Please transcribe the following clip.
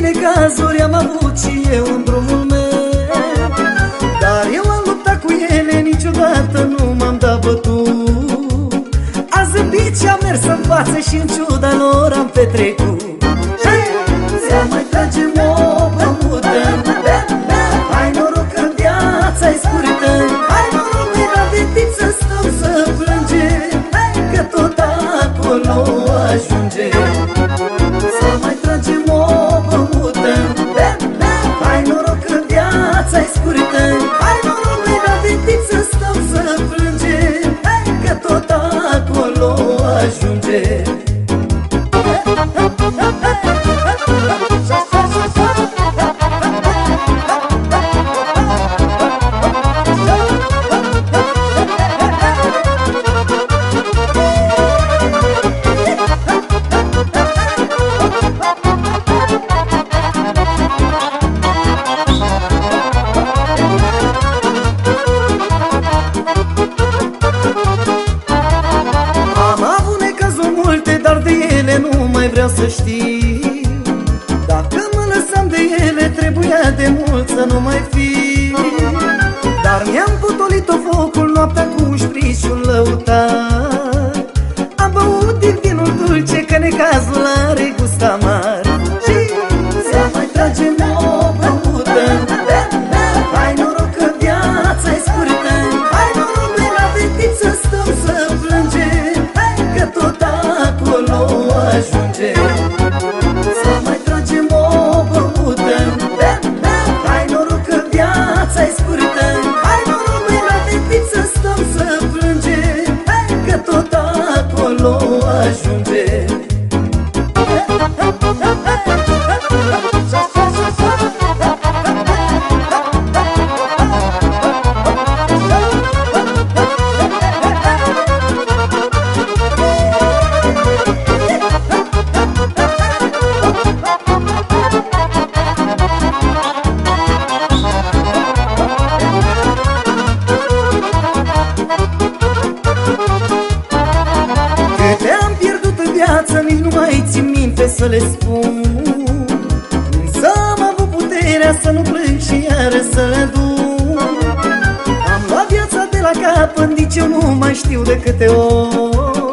necazuri am avut și eu în drumul meu Dar eu am luptat cu ele, niciodată nu m-am dat bătut. A zâmbit și am mers în față și în ciuda lor am petrecut ajunte vreau să știu. Dacă mă lăsam de ele, trebuia de mult să nu mai fiu Dar mi-am potolit-o focul noaptea cu șprișul lăutar Am băut din vinul dulce, că necazul are gust amar Și să mai tragem o băută să le spun. Însă am avut puterea să nu plâng și iară să le duc. Am luat viața de la capăt, nici eu nu mai știu de câte ori